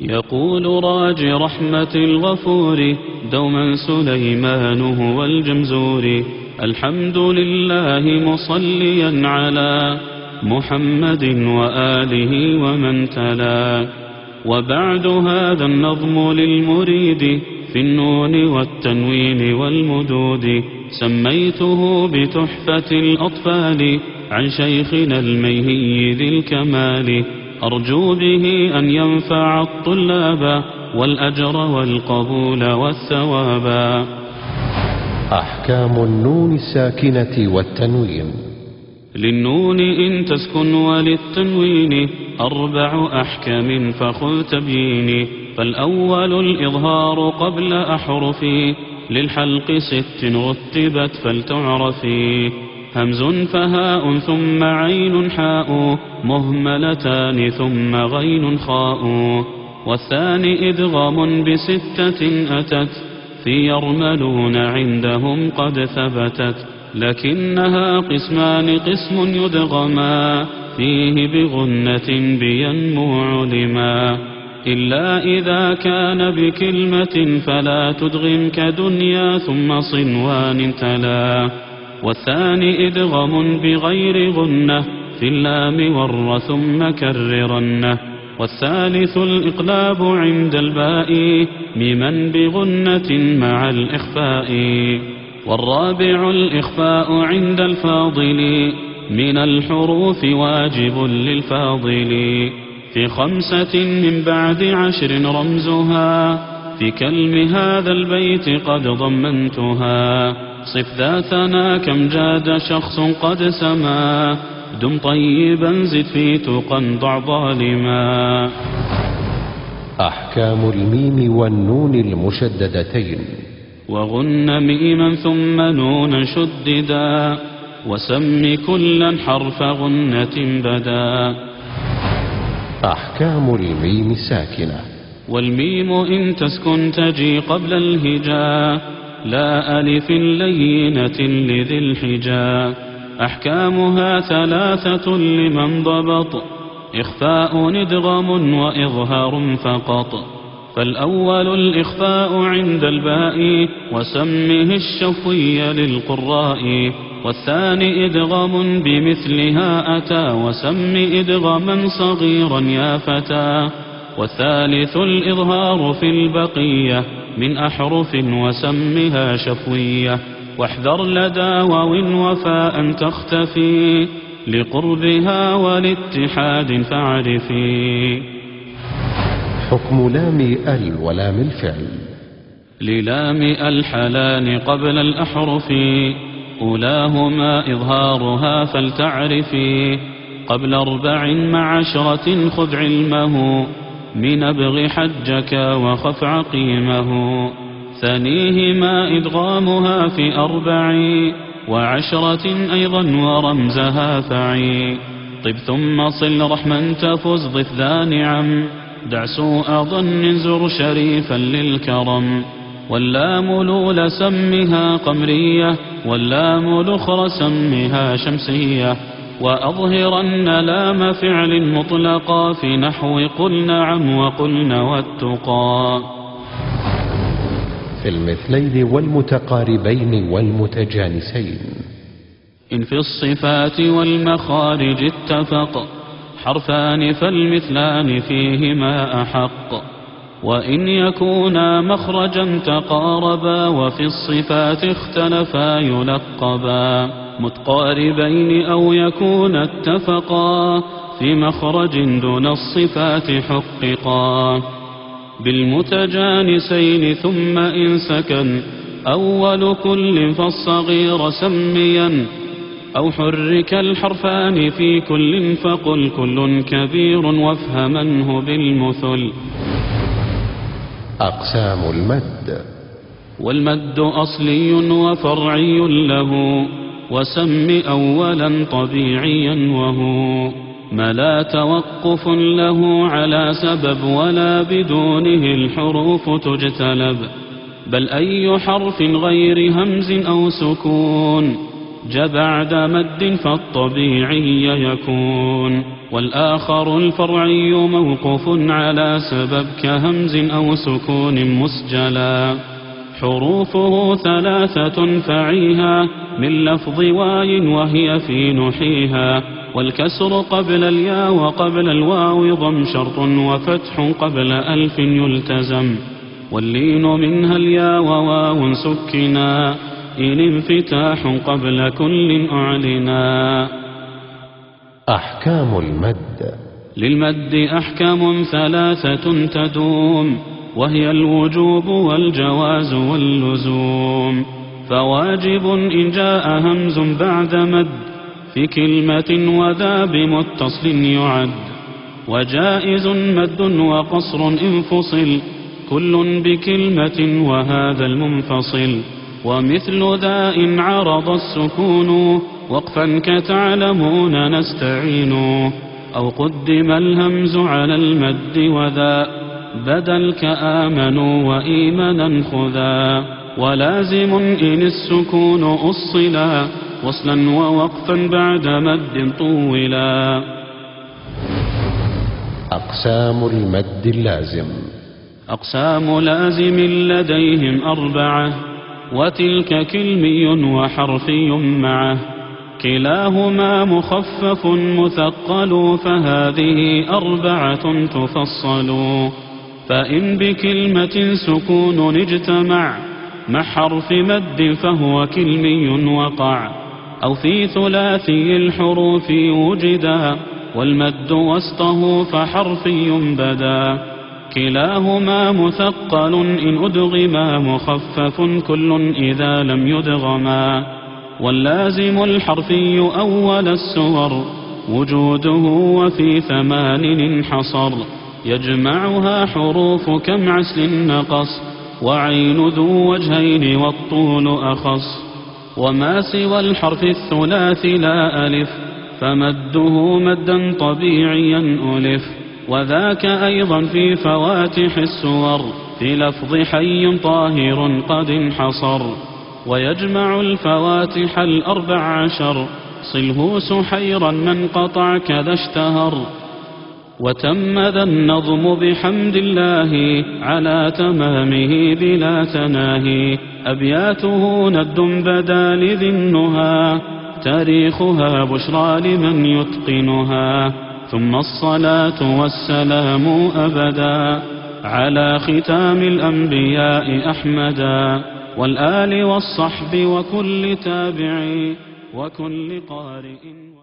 يقول راج رحمة الغفور دوما سليمان هو الجمزور. الحمد لله مصليا على محمد وآله ومن تلا. وبعد هذا النظم للمريد في النون والتنوين والمدود. سميته بتحفة الأطفال عن شيخنا الميهي ذي الكمال. أرجو به أن ينفع الطلاب والأجر والقبول والثوابا أحكام النون الساكنة والتنوين. للنون إن تسكن وللتنوين أربع أحكام فخذ تبييني فالأول الإظهار قبل أحرفي للحلق ست رتبت فلتعرفي. همز فهاء ثم عين حاء مهملتان ثم غين خاء. والثاني إدغام بستة أتت في يرملون عندهم قد ثبتت. لكنها قسمان قسم يدغما فيه بغنة بينمو علما إلا إذا كان بكلمة فلا تدغم كدنيا ثم صنوان تلا. والثاني إدغم بغير غنة في اللام ور ثم كررنة والثالث الإقلاب عند الباء ممن بغنة مع الإخفاء والرابع الإخفاء عند الفاضل من الحروف واجب للفاضل في خمسة من بعد عشر رمزها في كلم هذا البيت قد ضمنتها صف ذاتنا كم جاد شخص قد سما. دم طيبا زد في تقى ضع ظالما. أحكام الميم والنون المشددتين. وغن ميما ثم نونا شددا. وسم كلا حرف غنة بدا. أحكام الميم الساكنة والميم إن تسكن تجي قبل الهجا. لا ألف لينة لذي الحجا أحكامها ثلاثة لمن ضبط. إخفاء ندغم وإظهار فقط. فالأول الإخفاء عند الباء وسمه الشفوي للقراء. والثاني إدغام بمثلها أتى وسم إدغاما صغيرا يا فتى. والثالث الإظهار في البقية من أحرف وسمها شفوية. واحذر لدى واو وفاء تختفي. لقربها والاتحاد فاعرفي. حكم لام ال ولام الفعل. للام الحلال قبل الأحرف. أولاهما إظهارها فلتعرفي. قبل أربع مع عشرة خذ علمه. من أبغ حجك وخف عقيمه ثانيهما إدغامها في أربع وعشرة أيضا ورمزها فعي. طب ثم صل رحما تفز ضف ذا نعم دع سوء ظن زر شريفا للكرم. واللام لول سمها قمرية واللام الأخرى سمها شمسية. وأظهرن لام فعل مطلقا في نحو قل نعم وقلن والتقى في المثلين والمتقاربين والمتجانسين. إن في الصفات والمخارج اتفق حرفان فالمثلان فيهما أحق. وإن يكونا مخرجا تقاربا وفي الصفات اختلفا يلقبا. متقاربين أو يكون اتفقا في مخرج دون الصفات حققا. بالمتجانسين ثم إن سكن أول كل فالصغير سميا. أو حرك الحرفان في كل فقل كل كبير وافهمنه بالمثل. أقسام المد. والمد أصلي وفرعي له. وسم أولا طبيعيا وهو ما لا توقف له على سبب ولا بدونه الحروف تجتلب. بل أي حرف غير همز أو سكون جاء بعد مد فالطبيعي يكون. والآخر الفرعي موقوف على سبب كهمز أو سكون مسجلا. حروفه ثلاثة فعيها من لفظ واي وهي في نحيها والكسر قبل الياء وقبل الواو ضم شرط وفتح قبل ألف يلتزم واللين منها الياء وواو سكنا إن انفتاح قبل كل أعلنا. أحكام المد. للمد أحكام ثلاثة تدوم وهي الوجوب والجواز واللزوم. فواجب إن جاء همز بعد مد في كلمة وذا بمتصل يعد. وجائز مد وقصر انفصل كل بكلمة وهذا المنفصل. ومثل ذا إن عرض السكون وقفا كتعلمون نستعين. أو قدم الهمز على المد وذا. بدل كآمنوا وإيمانا خذا ولازم إن السكون أصلا وصلا ووقفا بعد مد طولا. أقسام المد اللازم. أقسام لازم لديهم أربعة وتلك كلمي وحرفي معه. كلاهما مخفف مثقل فهذه أربعة تفصل. فإن بكلمة سكون اجتمع مع حرف مد فهو كلمي وقع. أو في ثلاثي الحروف وجدا والمد وسطه فحرفي بدا. كلاهما مثقل إن أدغما مخفف كل إذا لم يدغما. واللازم الحرفي أول السور وجوده وفي ثمان انحصر. يجمعها حروف كم عسل نقص وعين ذو وجهين والطول أخص. وما سوى الحرف الثلاث لا ألف فمده مدا طبيعيا ألف. وذاك أيضا في فواتح السور في لفظ حي طاهر قد انحصر. ويجمع الفواتح الأربع عشر صله سحيرا من قطع كذا اشتهر. وتم ذا النظم بحمد الله على تمامه بلا تناهي. أبياته ند بدا لذي النهى تاريخها بشرى لمن يتقنها. ثم الصلاة والسلام أبدا على ختام الأنبياء أحمدا والآل والصحب وكل تابع وكل قارئ.